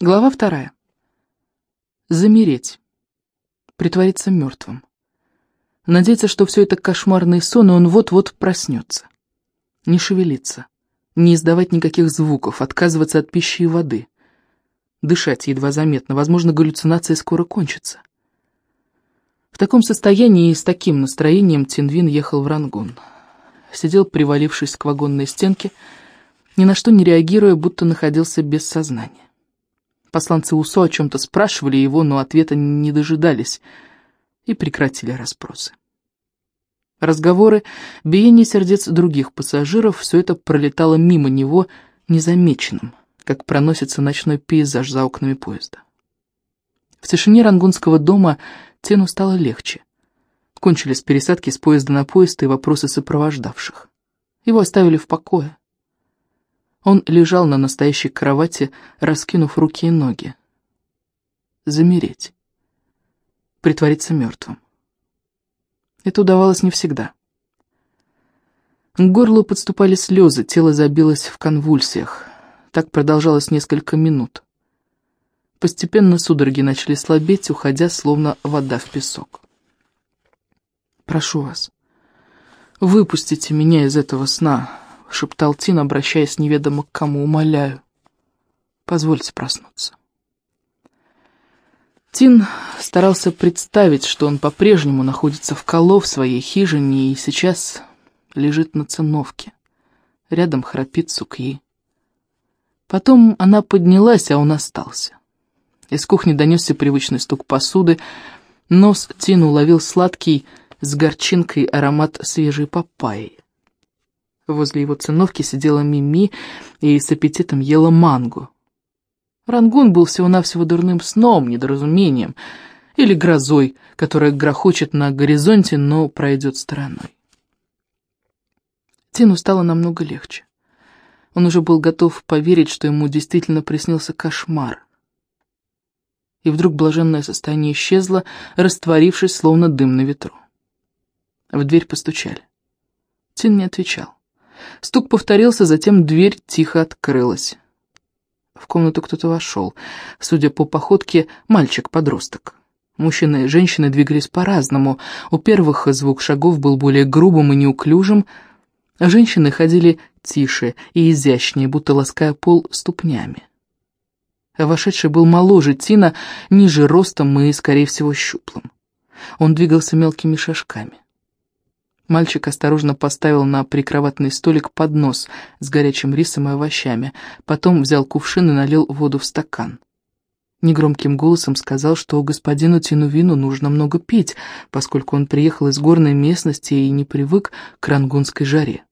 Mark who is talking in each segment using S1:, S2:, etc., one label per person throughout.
S1: Глава вторая. Замереть. Притвориться мертвым. Надеяться, что все это кошмарный сон, и он вот-вот проснется. Не шевелиться. Не издавать никаких звуков, отказываться от пищи и воды. Дышать едва заметно, возможно, галлюцинация скоро кончится. В таком состоянии и с таким настроением Тинвин ехал в Рангун. Сидел, привалившись к вагонной стенке, ни на что не реагируя, будто находился без сознания. Посланцы УСО о чем-то спрашивали его, но ответа не дожидались и прекратили расспросы. Разговоры, биение сердец других пассажиров, все это пролетало мимо него незамеченным, как проносится ночной пейзаж за окнами поезда. В тишине рангунского дома Тену стало легче. Кончились пересадки с поезда на поезд и вопросы сопровождавших. Его оставили в покое. Он лежал на настоящей кровати, раскинув руки и ноги. Замереть. Притвориться мертвым. Это удавалось не всегда. К горлу подступали слезы, тело забилось в конвульсиях. Так продолжалось несколько минут. Постепенно судороги начали слабеть, уходя, словно вода в песок. «Прошу вас, выпустите меня из этого сна», — шептал Тин, обращаясь неведомо к кому, — умоляю. Позвольте проснуться. Тин старался представить, что он по-прежнему находится в Коло в своей хижине и сейчас лежит на циновке. Рядом храпит Сукьи. Потом она поднялась, а он остался. Из кухни донесся привычный стук посуды. Нос Тин уловил сладкий с горчинкой аромат свежей папайи. Возле его циновки сидела Мими и с аппетитом ела мангу. Рангун был всего-навсего дурным сном, недоразумением, или грозой, которая грохочет на горизонте, но пройдет стороной. Тину стало намного легче. Он уже был готов поверить, что ему действительно приснился кошмар. И вдруг блаженное состояние исчезло, растворившись, словно дым на ветру. В дверь постучали. Тин не отвечал. Стук повторился, затем дверь тихо открылась. В комнату кто-то вошел. Судя по походке, мальчик-подросток. Мужчины и женщины двигались по-разному. У первых звук шагов был более грубым и неуклюжим. Женщины ходили тише и изящнее, будто лаская пол ступнями. Вошедший был моложе Тина, ниже ростом и, скорее всего, щуплым. Он двигался мелкими шажками. Мальчик осторожно поставил на прикроватный столик поднос с горячим рисом и овощами, потом взял кувшин и налил воду в стакан. Негромким голосом сказал, что господину Тинувину нужно много пить, поскольку он приехал из горной местности и не привык к рангунской жаре.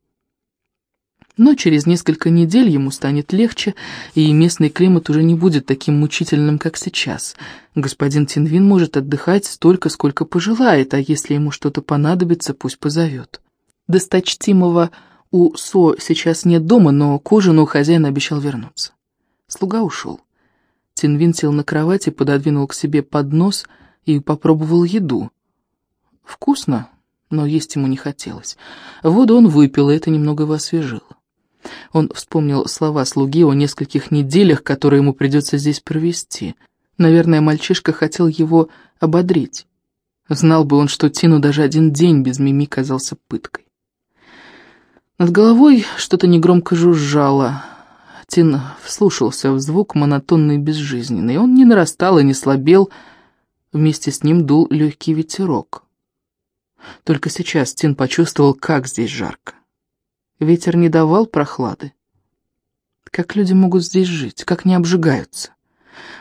S1: Но через несколько недель ему станет легче, и местный климат уже не будет таким мучительным, как сейчас. Господин Тинвин может отдыхать столько, сколько пожелает, а если ему что-то понадобится, пусть позовет. Досточтимого у Со сейчас нет дома, но к ужину хозяин обещал вернуться. Слуга ушел. Тинвин сел на кровати, пододвинул к себе поднос и попробовал еду. Вкусно, но есть ему не хотелось. Воду он выпил, и это немного его освежило. Он вспомнил слова слуги о нескольких неделях, которые ему придется здесь провести. Наверное, мальчишка хотел его ободрить. Знал бы он, что Тину даже один день без Мими казался пыткой. Над головой что-то негромко жужжало. Тин вслушался в звук монотонный и безжизненный. Он не нарастал и не слабел. Вместе с ним дул легкий ветерок. Только сейчас Тин почувствовал, как здесь жарко. Ветер не давал прохлады. Как люди могут здесь жить, как не обжигаются?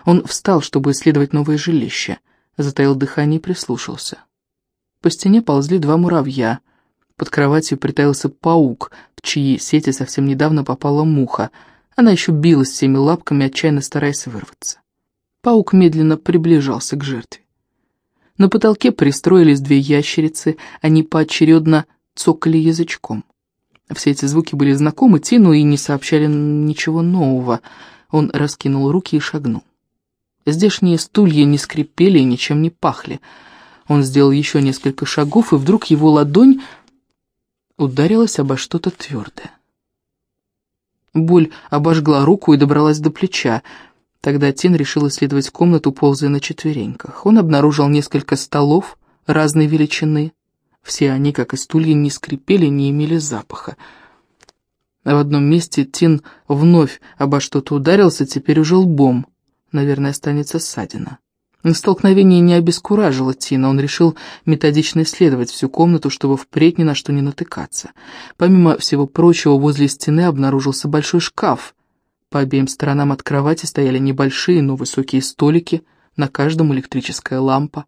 S1: Он встал, чтобы исследовать новое жилище, затаил дыхание и прислушался. По стене ползли два муравья. Под кроватью притаился паук, в чьи сети совсем недавно попала муха. Она еще билась всеми лапками, отчаянно стараясь вырваться. Паук медленно приближался к жертве. На потолке пристроились две ящерицы, они поочередно цокали язычком. Все эти звуки были знакомы Тину и не сообщали ничего нового. Он раскинул руки и шагнул. Здешние стулья не скрипели и ничем не пахли. Он сделал еще несколько шагов, и вдруг его ладонь ударилась обо что-то твердое. Боль обожгла руку и добралась до плеча. Тогда Тин решил исследовать комнату, ползая на четвереньках. Он обнаружил несколько столов разной величины. Все они, как и стулья, не скрипели, не имели запаха. В одном месте Тин вновь обо что-то ударился, теперь уже лбом. Наверное, останется ссадина. Столкновение не обескуражило Тина, он решил методично исследовать всю комнату, чтобы впредь ни на что не натыкаться. Помимо всего прочего, возле стены обнаружился большой шкаф. По обеим сторонам от кровати стояли небольшие, но высокие столики, на каждом электрическая лампа.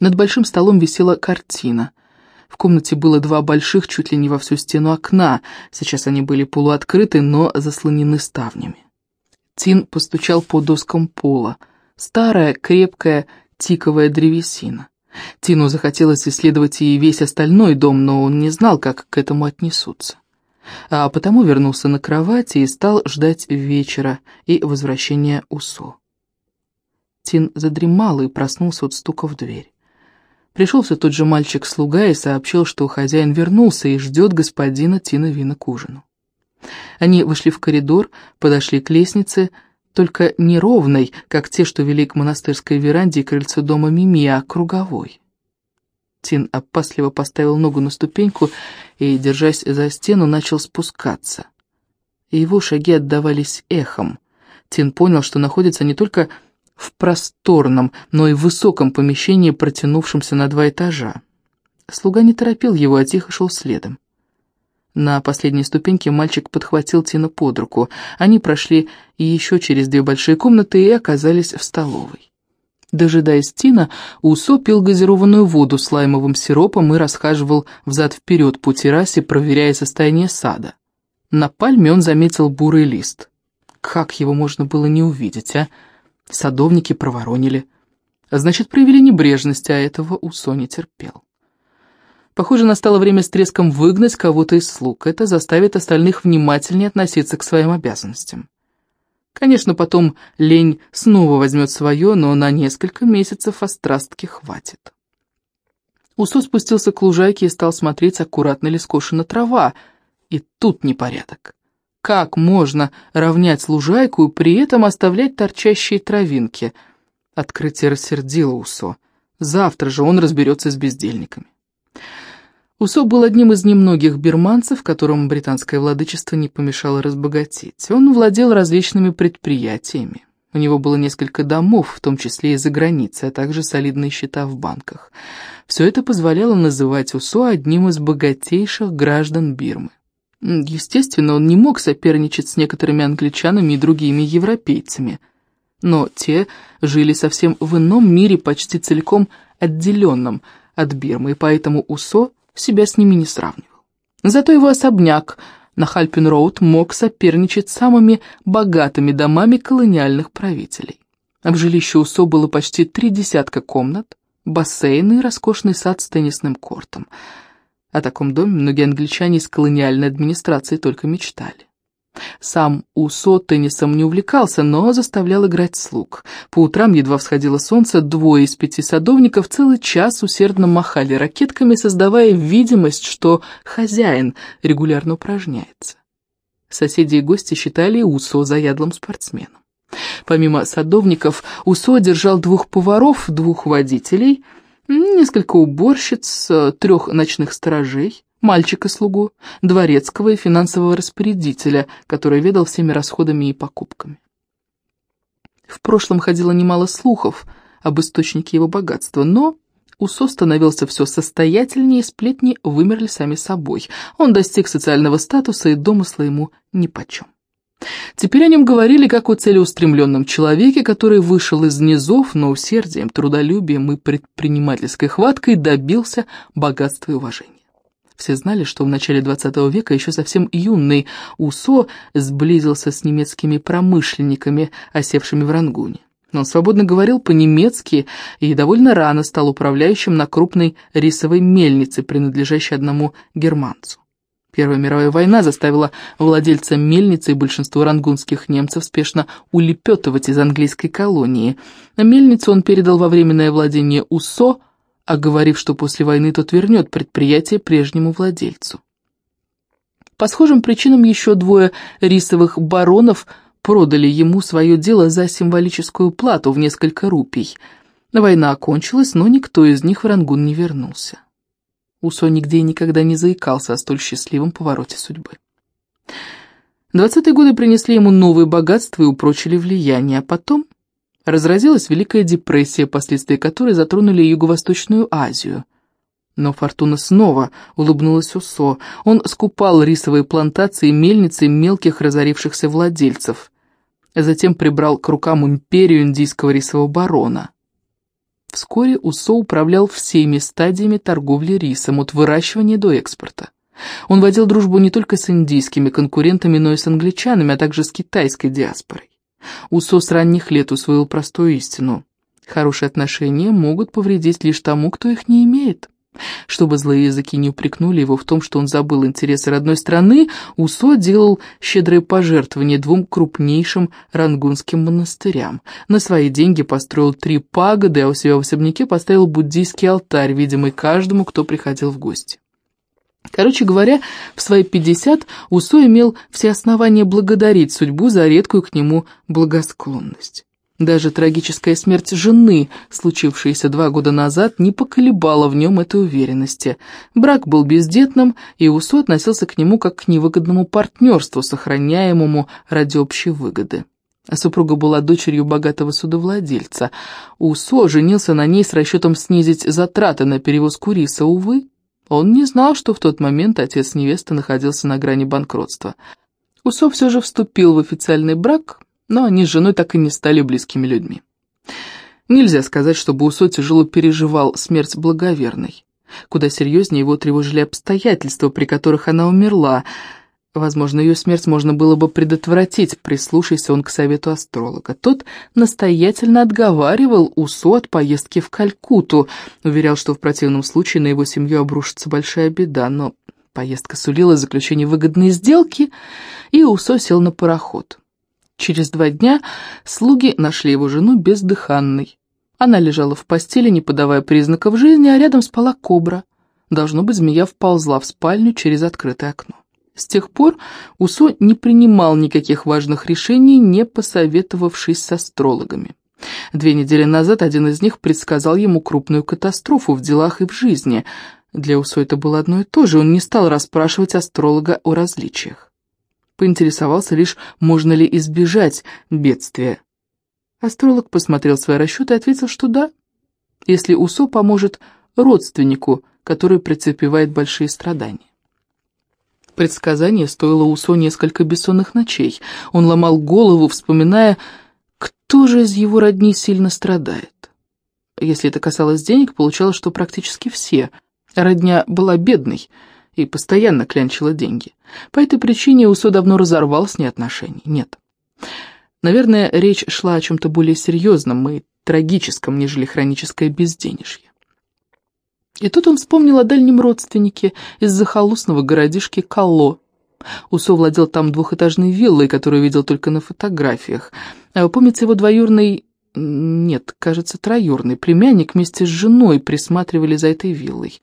S1: Над большим столом висела картина. В комнате было два больших, чуть ли не во всю стену окна, сейчас они были полуоткрыты, но заслонены ставнями. Тин постучал по доскам пола. Старая, крепкая, тиковая древесина. Тину захотелось исследовать и весь остальной дом, но он не знал, как к этому отнесутся. А потому вернулся на кровать и стал ждать вечера и возвращения Усо. Тин задремал и проснулся от стука в дверь. Пришел все тот же мальчик-слуга и сообщил, что хозяин вернулся и ждет господина Тина Вина к ужину. Они вышли в коридор, подошли к лестнице, только не ровной, как те, что вели к монастырской веранде и крыльцу дома Мими, а круговой. Тин опасливо поставил ногу на ступеньку и, держась за стену, начал спускаться. Его шаги отдавались эхом. Тин понял, что находится не только в просторном, но и высоком помещении, протянувшемся на два этажа. Слуга не торопил его, а тихо шел следом. На последней ступеньке мальчик подхватил Тина под руку. Они прошли еще через две большие комнаты и оказались в столовой. Дожидаясь Тина, Усо пил газированную воду с лаймовым сиропом и расхаживал взад-вперед по террасе, проверяя состояние сада. На пальме он заметил бурый лист. Как его можно было не увидеть, а? Садовники проворонили. Значит, проявили небрежность, а этого Усо не терпел. Похоже, настало время с треском выгнать кого-то из слуг. Это заставит остальных внимательнее относиться к своим обязанностям. Конечно, потом лень снова возьмет свое, но на несколько месяцев острастки хватит. Усо спустился к лужайке и стал смотреть, аккуратно ли скошена трава. И тут непорядок. Как можно равнять лужайку и при этом оставлять торчащие травинки? Открытие рассердило Усо. Завтра же он разберется с бездельниками. Усо был одним из немногих бирманцев, которым британское владычество не помешало разбогатеть. Он владел различными предприятиями. У него было несколько домов, в том числе и за границей, а также солидные счета в банках. Все это позволяло называть Усо одним из богатейших граждан Бирмы. Естественно, он не мог соперничать с некоторыми англичанами и другими европейцами, но те жили совсем в ином мире, почти целиком отделенном от Бирмы, и поэтому Усо себя с ними не сравнивал. Зато его особняк на Хальпин-Роуд мог соперничать с самыми богатыми домами колониальных правителей. В жилище Усо было почти три десятка комнат, бассейн и роскошный сад с теннисным кортом. О таком доме многие англичане из колониальной администрации только мечтали. Сам Усо теннисом не увлекался, но заставлял играть слуг. По утрам, едва всходило солнце, двое из пяти садовников целый час усердно махали ракетками, создавая видимость, что хозяин регулярно упражняется. Соседи и гости считали Усо заядлым спортсменом. Помимо садовников, Усо держал двух поваров, двух водителей, несколько уборщиц, трех ночных сторожей, мальчика-слугу, дворецкого и финансового распорядителя, который ведал всеми расходами и покупками. В прошлом ходило немало слухов об источнике его богатства, но Усо становился все состоятельнее, сплетни вымерли сами собой. Он достиг социального статуса, и домысла ему нипочем. Теперь о нем говорили как о целеустремленном человеке, который вышел из низов, но усердием, трудолюбием и предпринимательской хваткой добился богатства и уважения. Все знали, что в начале XX века еще совсем юный Усо сблизился с немецкими промышленниками, осевшими в Рангуне. Он свободно говорил по-немецки и довольно рано стал управляющим на крупной рисовой мельнице, принадлежащей одному германцу. Первая мировая война заставила владельца мельницы и большинство рангунских немцев спешно улепетывать из английской колонии. Мельницу он передал во временное владение УСО, оговорив, что после войны тот вернет предприятие прежнему владельцу. По схожим причинам еще двое рисовых баронов продали ему свое дело за символическую плату в несколько рупий. Война окончилась, но никто из них в Рангун не вернулся. Усо нигде и никогда не заикался о столь счастливом повороте судьбы. Двадцатые годы принесли ему новые богатства и упрочили влияние, а потом разразилась Великая депрессия, последствия которой затронули Юго-Восточную Азию. Но фортуна снова улыбнулась Усо. Он скупал рисовые плантации и мельницы мелких разорившихся владельцев. Затем прибрал к рукам империю индийского рисового барона. Вскоре Усо управлял всеми стадиями торговли рисом, от выращивания до экспорта. Он водил дружбу не только с индийскими конкурентами, но и с англичанами, а также с китайской диаспорой. Усо с ранних лет усвоил простую истину. Хорошие отношения могут повредить лишь тому, кто их не имеет. Чтобы злые языки не упрекнули его в том, что он забыл интересы родной страны, Усо делал щедрые пожертвования двум крупнейшим рангунским монастырям. На свои деньги построил три пагоды, а у себя в особняке поставил буддийский алтарь, видимый каждому, кто приходил в гости. Короче говоря, в свои пятьдесят Усо имел все основания благодарить судьбу за редкую к нему благосклонность. Даже трагическая смерть жены, случившаяся два года назад, не поколебала в нем этой уверенности. Брак был бездетным, и Усо относился к нему как к невыгодному партнерству, сохраняемому ради общей выгоды. Супруга была дочерью богатого судовладельца. Усо женился на ней с расчетом снизить затраты на перевозку риса, увы. Он не знал, что в тот момент отец невесты находился на грани банкротства. Усо все же вступил в официальный брак, но они с женой так и не стали близкими людьми. Нельзя сказать, чтобы Усо тяжело переживал смерть благоверной. Куда серьезнее его тревожили обстоятельства, при которых она умерла. Возможно, ее смерть можно было бы предотвратить, прислушайся он к совету астролога. Тот настоятельно отговаривал Усо от поездки в Калькуту, уверял, что в противном случае на его семью обрушится большая беда, но поездка сулила заключение выгодной сделки, и Усо сел на пароход. Через два дня слуги нашли его жену бездыханной. Она лежала в постели, не подавая признаков жизни, а рядом спала кобра. Должно быть, змея вползла в спальню через открытое окно. С тех пор Усо не принимал никаких важных решений, не посоветовавшись с астрологами. Две недели назад один из них предсказал ему крупную катастрофу в делах и в жизни. Для Усо это было одно и то же, он не стал расспрашивать астролога о различиях поинтересовался лишь, можно ли избежать бедствия. Астролог посмотрел свои расчеты и ответил, что да, если УСО поможет родственнику, который прецепевает большие страдания. Предсказание стоило УСО несколько бессонных ночей. Он ломал голову, вспоминая, кто же из его родней сильно страдает. Если это касалось денег, получалось, что практически все. Родня была бедной — и постоянно клянчила деньги. По этой причине Усо давно разорвал с ней отношения. Нет. Наверное, речь шла о чем-то более серьезном и трагическом, нежели хроническое безденежье. И тут он вспомнил о дальнем родственнике из захолустного городишки Калло. Усо владел там двухэтажной виллой, которую видел только на фотографиях. А помнится, его двоюрный... Нет, кажется, троюрный племянник вместе с женой присматривали за этой виллой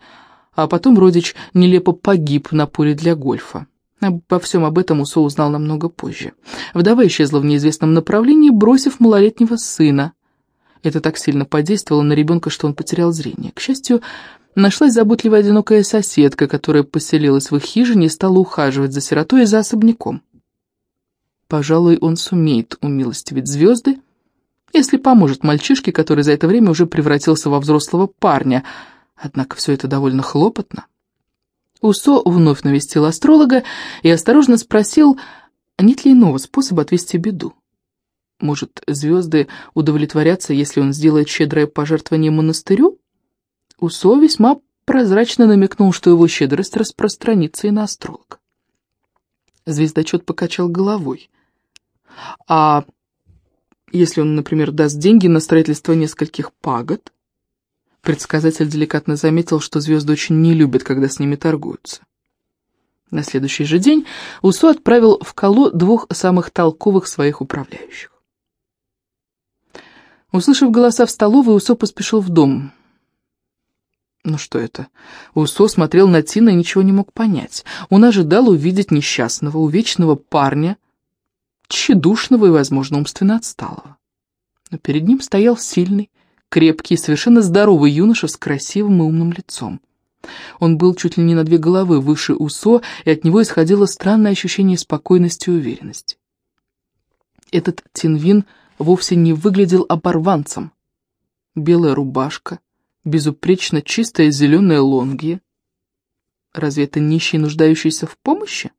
S1: а потом родич нелепо погиб на поле для гольфа. Обо всем об этом Усо узнал намного позже. Вдова исчезла в неизвестном направлении, бросив малолетнего сына. Это так сильно подействовало на ребенка, что он потерял зрение. К счастью, нашлась заботливая одинокая соседка, которая поселилась в их хижине и стала ухаживать за сиротой и за особняком. Пожалуй, он сумеет умилостивить звезды, если поможет мальчишке, который за это время уже превратился во взрослого парня — Однако все это довольно хлопотно. Усо вновь навестил астролога и осторожно спросил, нет ли иного способа отвести беду. Может, звезды удовлетворятся, если он сделает щедрое пожертвование монастырю? Усо весьма прозрачно намекнул, что его щедрость распространится и на астролог. Звездочет покачал головой. А если он, например, даст деньги на строительство нескольких пагод? Предсказатель деликатно заметил, что звезды очень не любят, когда с ними торгуются. На следующий же день Усо отправил в Кало двух самых толковых своих управляющих. Услышав голоса в столовой, Усо поспешил в дом. Ну что это? Усо смотрел на Тина и ничего не мог понять. Он ожидал увидеть несчастного, увечного парня, тщедушного и, возможно, умственно отсталого. Но перед ним стоял сильный, крепкий, совершенно здоровый юноша с красивым и умным лицом. Он был чуть ли не на две головы выше Усо, и от него исходило странное ощущение спокойности и уверенности. Этот Тинвин вовсе не выглядел оборванцем. Белая рубашка, безупречно чистая зеленая лонгия. Разве это нищий, нуждающийся в помощи?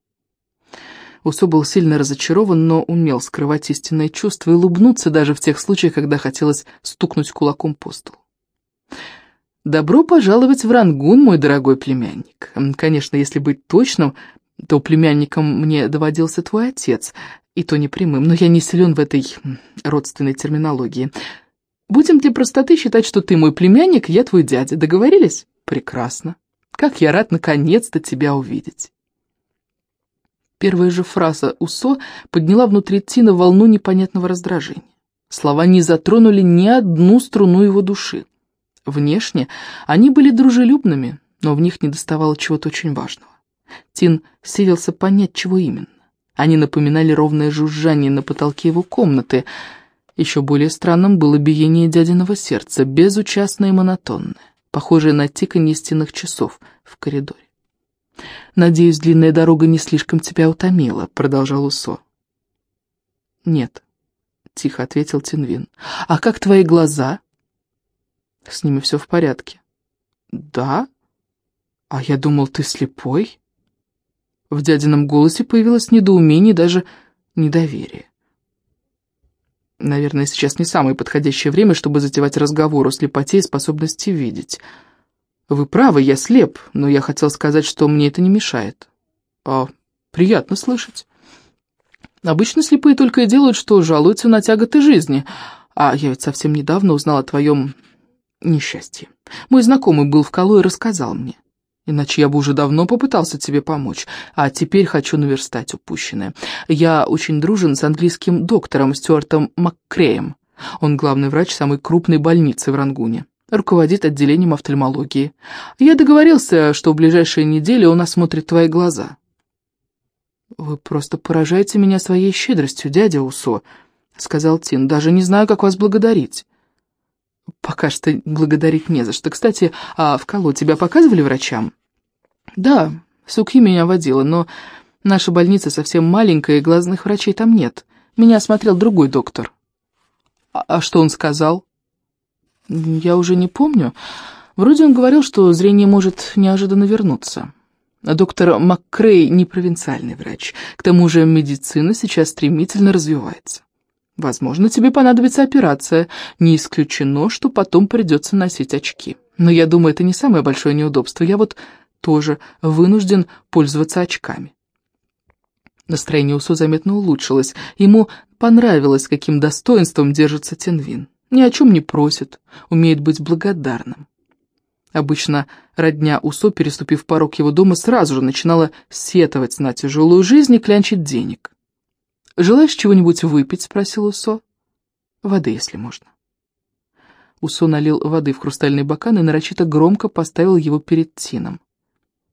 S1: Усо был сильно разочарован, но умел скрывать истинные чувства и улыбнуться даже в тех случаях, когда хотелось стукнуть кулаком по столу. «Добро пожаловать в Рангун, мой дорогой племянник. Конечно, если быть точным, то племянником мне доводился твой отец, и то не прямым, но я не силен в этой родственной терминологии. Будем для простоты считать, что ты мой племянник, я твой дядя. Договорились? Прекрасно. Как я рад наконец-то тебя увидеть». Первая же фраза Усо подняла внутри Тина волну непонятного раздражения. Слова не затронули ни одну струну его души. Внешне они были дружелюбными, но в них недоставало чего-то очень важного. Тин силился понять, чего именно. Они напоминали ровное жужжание на потолке его комнаты. Еще более странным было биение дядиного сердца, безучастное и монотонное, похожее на тиканье стенных часов в коридоре. «Надеюсь, длинная дорога не слишком тебя утомила», — продолжал Усо. «Нет», — тихо ответил Тинвин. «А как твои глаза?» «С ними все в порядке». «Да? А я думал, ты слепой?» В дядином голосе появилось недоумение, даже недоверие. Наверное, сейчас не самое подходящее время, чтобы затевать разговор о слепоте и способности видеть. Вы правы, я слеп, но я хотел сказать, что мне это не мешает. А, приятно слышать. Обычно слепые только и делают, что жалуются на тяготы жизни. А я ведь совсем недавно узнал о твоем несчастье. Мой знакомый был в Калу и рассказал мне. Иначе я бы уже давно попытался тебе помочь, а теперь хочу наверстать упущенное. Я очень дружен с английским доктором Стюартом МакКреем. Он главный врач самой крупной больницы в Рангуне руководит отделением офтальмологии. Я договорился, что в ближайшие недели он осмотрит твои глаза». «Вы просто поражаете меня своей щедростью, дядя Усо», — сказал Тин. «Даже не знаю, как вас благодарить». «Пока что благодарить не за что. Кстати, а в Калу тебя показывали врачам?» «Да, Суки меня водила, но наша больница совсем маленькая, и глазных врачей там нет. Меня осмотрел другой доктор». «А, а что он сказал?» Я уже не помню. Вроде он говорил, что зрение может неожиданно вернуться. Доктор МакКрей не провинциальный врач. К тому же медицина сейчас стремительно развивается. Возможно, тебе понадобится операция. Не исключено, что потом придется носить очки. Но я думаю, это не самое большое неудобство. Я вот тоже вынужден пользоваться очками. Настроение Усо заметно улучшилось. Ему понравилось, каким достоинством держится Тенвин ни о чем не просит, умеет быть благодарным. Обычно родня Усо, переступив порог его дома, сразу же начинала сетовать на тяжелую жизнь и клянчить денег. «Желаешь чего-нибудь выпить?» — спросил Усо. «Воды, если можно». Усо налил воды в хрустальный бокал и нарочито громко поставил его перед Тином.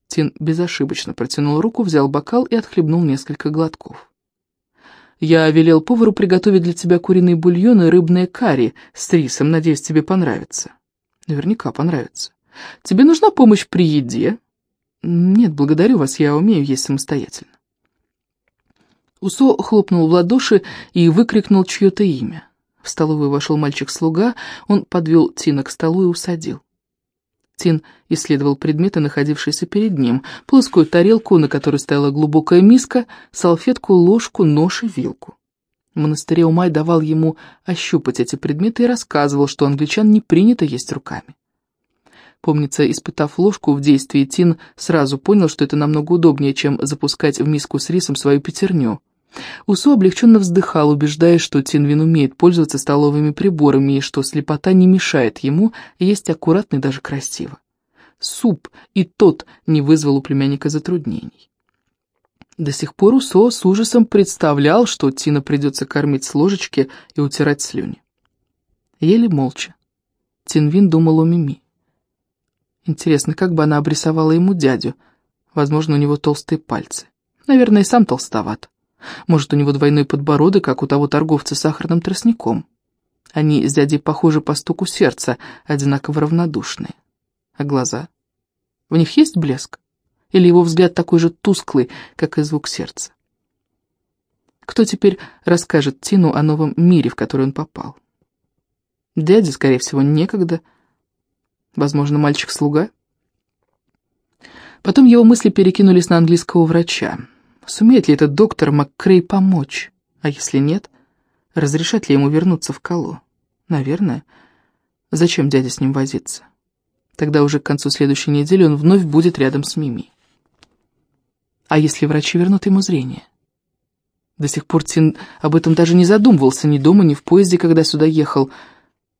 S1: Тин безошибочно протянул руку, взял бокал и отхлебнул несколько глотков. Я велел повару приготовить для тебя куриный бульон и рыбное карри с рисом. Надеюсь, тебе понравится. Наверняка понравится. Тебе нужна помощь при еде? Нет, благодарю вас, я умею есть самостоятельно. Усо хлопнул в ладоши и выкрикнул чье-то имя. В столовую вошел мальчик-слуга, он подвел Тина к столу и усадил. Тин исследовал предметы, находившиеся перед ним. Плоскую тарелку, на которой стояла глубокая миска, салфетку, ложку, нож и вилку. В монастыре Умай давал ему ощупать эти предметы и рассказывал, что англичан не принято есть руками. Помнится, испытав ложку в действии, Тин сразу понял, что это намного удобнее, чем запускать в миску с рисом свою пятерню. Усо облегченно вздыхал, убеждаясь, что Тинвин умеет пользоваться столовыми приборами и что слепота не мешает ему есть аккуратно и даже красиво. Суп и тот не вызвал у племянника затруднений. До сих пор Усо с ужасом представлял, что Тина придется кормить с ложечки и утирать слюни. Еле молча. Тинвин думал о Мими. Интересно, как бы она обрисовала ему дядю? Возможно, у него толстые пальцы. Наверное, и сам толстоват. Может, у него двойной подбородок, как у того торговца сахарным тростником. Они с дядей похожи по стуку сердца, одинаково равнодушные. А глаза? В них есть блеск? Или его взгляд такой же тусклый, как и звук сердца? Кто теперь расскажет Тину о новом мире, в который он попал? Дяде, скорее всего, некогда. Возможно, мальчик-слуга? Потом его мысли перекинулись на английского врача. Сумеет ли этот доктор МакКрей помочь? А если нет, разрешат ли ему вернуться в Кало? Наверное. Зачем дядя с ним возиться? Тогда уже к концу следующей недели он вновь будет рядом с Мими. А если врачи вернут ему зрение? До сих пор Тин об этом даже не задумывался ни дома, ни в поезде, когда сюда ехал.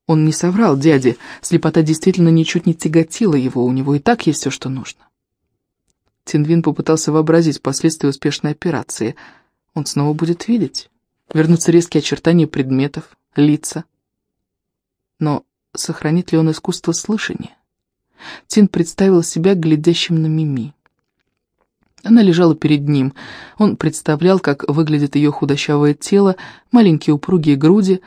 S1: Он не соврал дяде, слепота действительно ничуть не тяготила его, у него и так есть все, что нужно. Тинвин попытался вообразить последствия успешной операции. Он снова будет видеть. Вернутся резкие очертания предметов, лица. Но сохранит ли он искусство слышания? Тин представил себя глядящим на Мими. Она лежала перед ним. Он представлял, как выглядит ее худощавое тело, маленькие упругие груди.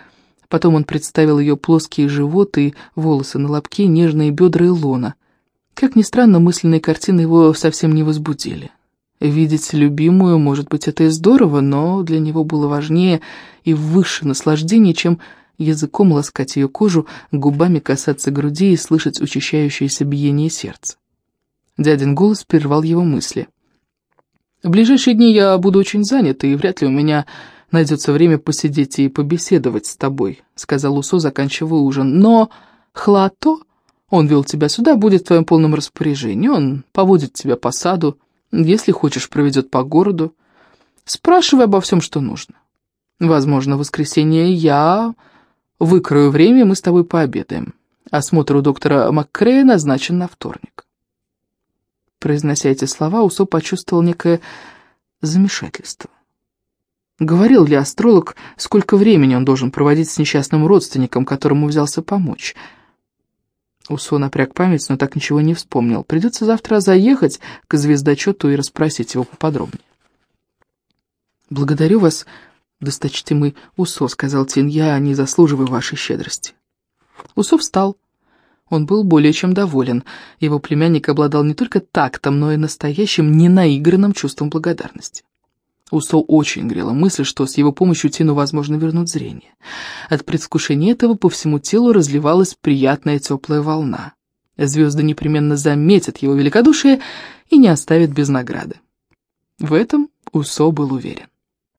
S1: Потом он представил ее плоские живот и волосы на лобке, нежные бедра и лона. Как ни странно, мысленные картины его совсем не возбудили. Видеть любимую, может быть, это и здорово, но для него было важнее и выше наслаждение, чем языком ласкать ее кожу, губами касаться груди и слышать учащающееся биение сердца. Дядин голос прервал его мысли. «В ближайшие дни я буду очень занят, и вряд ли у меня найдется время посидеть и побеседовать с тобой», — сказал Усо, заканчивая ужин. «Но Хлато...» Он вел тебя сюда, будет в твоем полном распоряжении. Он поводит тебя по саду, если хочешь, проведет по городу. Спрашивай обо всем, что нужно. Возможно, в воскресенье я выкрою время, мы с тобой пообедаем. Осмотр у доктора МакКрея назначен на вторник. Произнося эти слова, Усо почувствовал некое замешательство. Говорил ли астролог, сколько времени он должен проводить с несчастным родственником, которому взялся помочь — Усо напряг память, но так ничего не вспомнил. Придется завтра заехать к звездочету и расспросить его поподробнее. «Благодарю вас, досточтимый Усо», — сказал Тин, — «я не заслуживаю вашей щедрости». Усо встал. Он был более чем доволен. Его племянник обладал не только тактом, но и настоящим ненаигранным чувством благодарности. Усо очень грела мысль, что с его помощью Тину возможно вернуть зрение. От предвкушения этого по всему телу разливалась приятная теплая волна. Звезды непременно заметят его великодушие и не оставят без награды. В этом Усо был уверен.